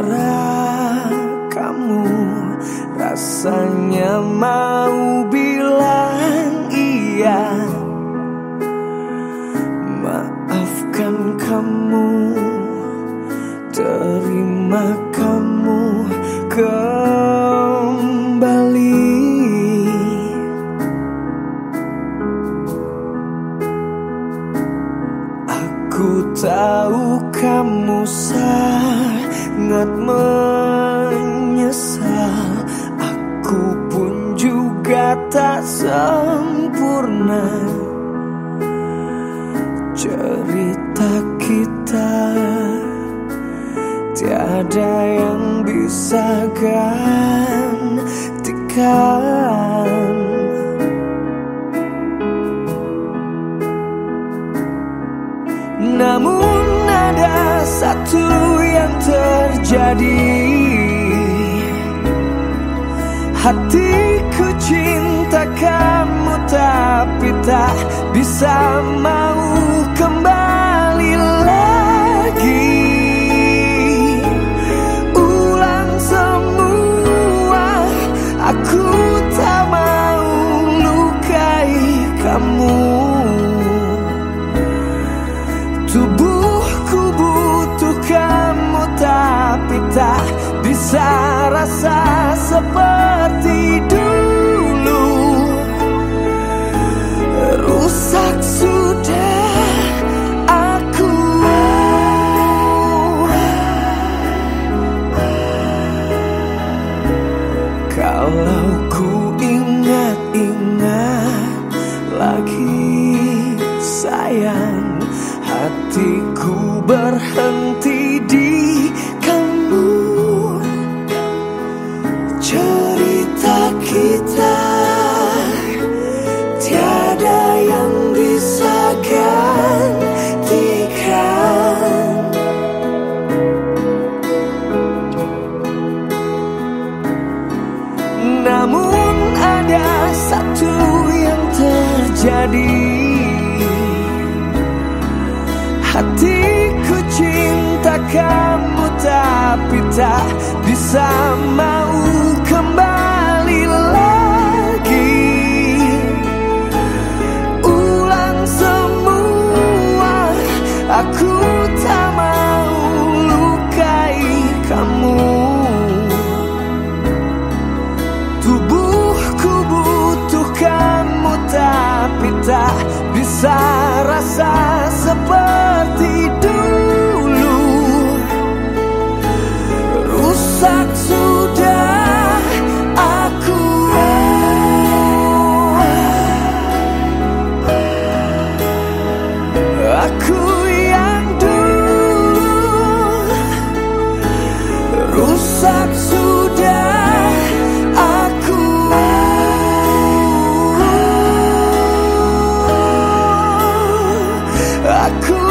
suara kamu Rasanya mau bilang iya. Maafkan kamu Aku tahu kamu sangat menyesal. Aku pun juga tak sempurna. Cerita kita Tiada yang bisa gantikan Namun ada satu yang terjadi. Hatiku cinta kamu tapi tak bisa mau rasa seperti dulu. Rusak sudah aku. Kalau ku ingat-ingat lagi sayang Hatiku Cerita kita Tiada yang bisa gantikan. Namun ada satu yang terjadi. Hatiku cinta kamu tapi tak bisa mau aku tak mau lukai kamu. Tubuhku butuh kamu tapi tak bisa rasa Cool.